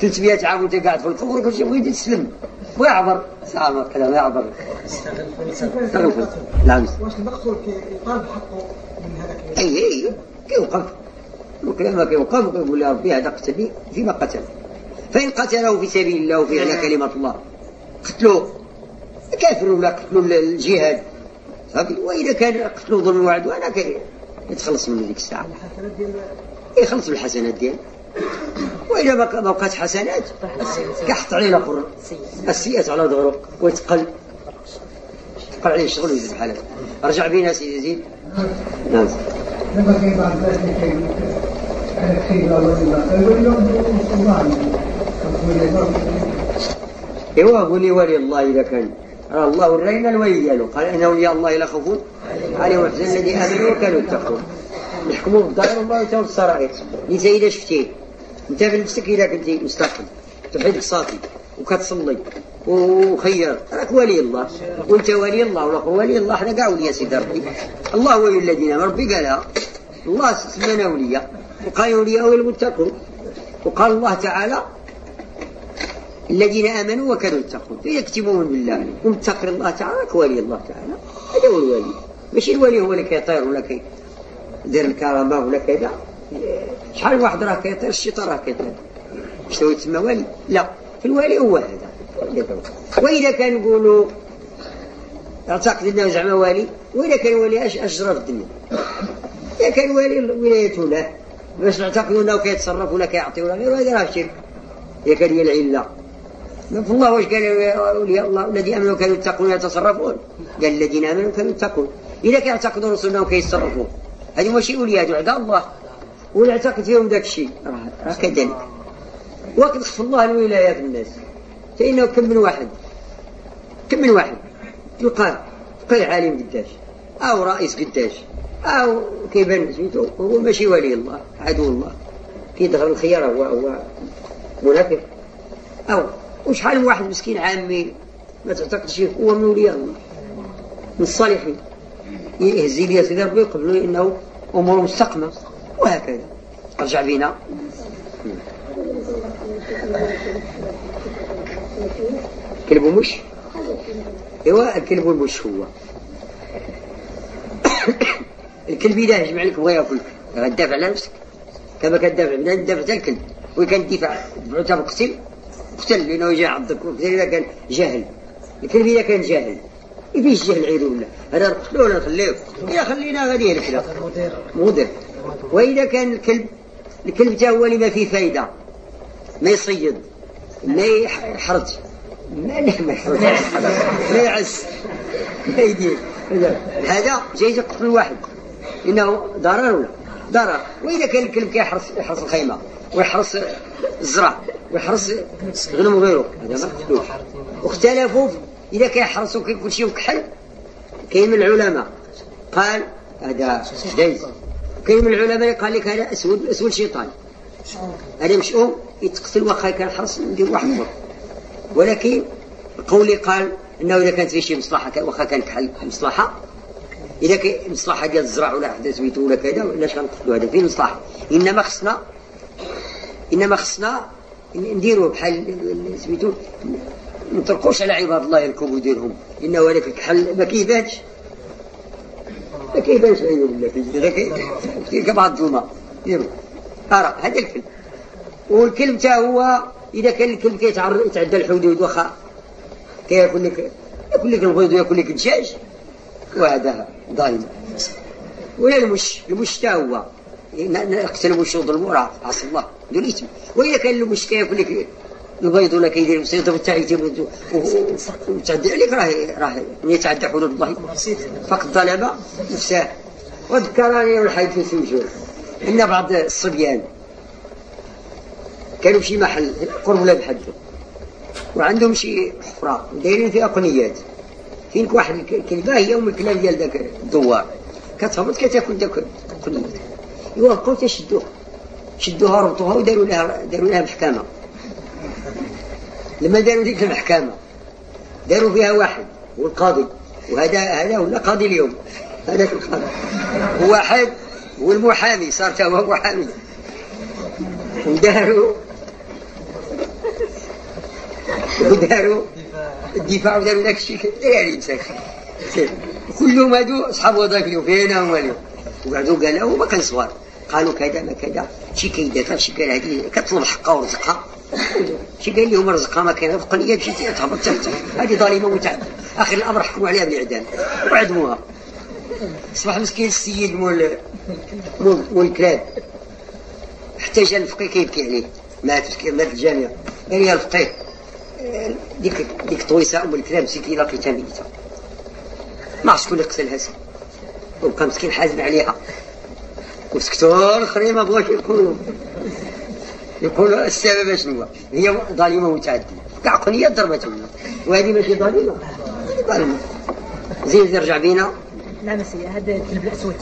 300 عام وانت قاعد في القبر كل شيء بغيت تسلم. ويعبر سامر كذا ما يعبر استغفر نعم واش المقتول كيقال بحقه من هذاك أي أي كيوقف. وكلما كيوقف ويقول يا ربي هذا قتلني فيما قتل. فإن قتله في سبيل الله وفي على كلمة الله. قتلوه. كافر ولا قتلوا الجهاد وإذا كان قتلوا ظلم وعد وأنا كي- يتخلص من ديك الساعة. يخلص بالحسنات ديالو وإذا ما بقات حسنات. كحط عليه الآخر السيئة على ظهره. ويتقل. تقل عليه الشغل ويزيد بحاله رجع بينا سيدي زيد. نعم. لما كان بعد ذلك ايوا قولي ولي الله إذا كان. راه الله ورينا الولي قال ان اولياء الله لا خوف عليهم يحزن الذي آمنوا وكانوا يتقون. نحكموا بالظاهر والله يتوب السرائر انت إذا شفتيه. انت في نفسك اذا كنت مستقيم توحيدك صافي وكتصلي. وخير. راك ولي الله. وانت ولي الله. والاخر ولي الله. أحنا كاع ولياء سيدي ربي. الله ولي الذين ربي قالها الله سمانا اولياء وقال اولياء المتقون. وقال الله تعالى الذين آمنوا وكانوا يتقون. فيكتمون بالله. ومتقي الله تعالى. ولي الله تعالى. هذا هو الولي. ماشي الولي هو اللي كيطير ولا كي يدير الكرامه ولا كذا. شحال واحد راه كيطير الشيطان راه كيطير. شنو يتسمى ولي لا في الولي هو هذا. وإذا كان نقولوا اعتقد إنه زعما ولي وإذا كان ولي اش اشرف الدنيا. إذا كان ولي ولايته له باش نعتقدوا إنه كيتصرف ولا كيعطي ولا غيره هذا راه شرك. هي كان هي العلة. في الله واش قال أولياء الله؟ الذين آمنوا كانوا يتقون يتصرفون قال الذين آمنوا كانوا يتقون. إذا كيعتقدوا الرسل انهم كيتصرفون هذه ماشي أولياء هذو اعداء الله. ولا اعتقد فيهم ذاك الشيء. كذلك. وقد خف الله في الناس فانه كم من واحد. كم من واحد. تلقاه تلقاه عالم قداش. أو رئيس قداش. أو كيبان سميتو هو ماشي ولي الله عدو الله. كيدخل الخيار هو هو منافق. أو وشحال من واحد مسكين عامي ما تعتقدش فيه هو من اولياء الله. من الصالحين. يهز لي سيدي ربي يقبلوا إنه اموره مستقمة. وهكذا. ارجع بينا. كلب مش؟ ايوا الكلب المش هو. الكلب إذا هجم عليك بغى يأكلك. غتدافع على نفسك كما كتدافع بنادم دافع حتى الكلب. وكان دفاع دفعته بقتل قتل لأنه جاء عضك وقتل إذا كان جاهل. الكلب إذا كان جاهل. يفيش جهل عيد ولا. هذا نقتلوه ولا نخليه؟ اذا خلينا غادي يهلك مضر وإذا كان الكلب الكلب تا هو اللي ما فيه فايدة. ما يصيد. ما يحرج. ما ما يحرج. ما يعس ما يدير. هذا جاي يقتل الواحد. إنه ضرر ولا؟ ضرر. وإذا كان الكلب كيحرس يحرس الخيمة ويحرس الزرع ويحرس غنم غيره هذا ما قتلوش واختلفوا إذا كيحرسوا كل شيء وكحل كاين العلماء قال هذا دايز كاين من العلماء قال لك هذا أسود أسود شيطان. هذا مشؤوم يتقتل واخا كان حرس ندير واحد فوق ولكن قولي قال إنه إذا كانت في شي مصلحة واخا كان كحل مصلحة إذا كان مصلحة ديال الزرع ولا حدا سميتو ولا كذا علاش غنقتلوا هذا؟ فين مصلحة. إنما خصنا إنما خصنا نديروا بحال سميتو ما نطرقوش على عباد الله يركبوا ديرهم إنه هذاك الكحل ما كيبانش. ما كيبانش عينه بالله كي كبعض الظلمه ديروا أرى هذا الكلب والكلب هو إذا كان الكلب كيتعرض يتعدى الحدود واخا كياكل لك ياكل لك البيض وياكل لك الدجاج. وهذا ضايم ولا المش المش تا هو. نقتلوا وشو ظلموا راه عصى الله. دول يتم وإذا كان له مش كياكل لك البيض ولا كيدير مصيدة تاعي يتم وتعدي عليك راه راه يتعدى حدود الله فقد ظلم نفسه وذكرني الحيد في السجون إن بعض الصبيان. كانوا في محل قرب ولا بحد وعندهم شي حفرة ودايرين فيها قنيات فينك واحد الكلبة هي أم الكلاب ديال ذاك الدوار. كتهبط كتاكل ذاك القنيات يوقفوا تشدوها شدوها ربطوها وداروا لها داروا لها محكمة. لما داروا ديك المحكمة؟ داروا فيها واحد والقاضي وهذا هذا ولا قاضي اليوم. هذاك القاضي. وواحد والمحامي صار هو محامي وداروا وداروا الدفاع وداروا ذاك الشيء. يعني مساكين كلهم هادو أصحاب وظائف اليوم. فينا هما اليوم. وقعدوا قالوا ما كان صغار. قالوا كذا ما كذا. شي كيدات شي قال هذه كتطلب حقها ورزقها. شي قال لهم رزقها ما كان فقنيه تمشي تهبط تحت هذه ظالمة متعدده آخر الأمر حكموا عليها بالإعدام. وعدموها. اصبح مسكين السيد مول مول, مول الكلاب حتى جا الفقيه كيبكي عليه. مات مات الجامعة قال يا الفقيه ديك ديك طويسة أم الكلاب مسكينه لقيتها ميته ما عرفت شكون اللي قتلها وبقى مسكين حازم عليها. وسكتوا الاخرين ما بغاوش يقولوا؟ يقولوا السبب شنو هي ظالمة متعددة. كاع قنية ضربتهم وهذه ماشي ظالمة. ظالمة. زين يرجع بينا. نعم سي هذا الكلب الاسود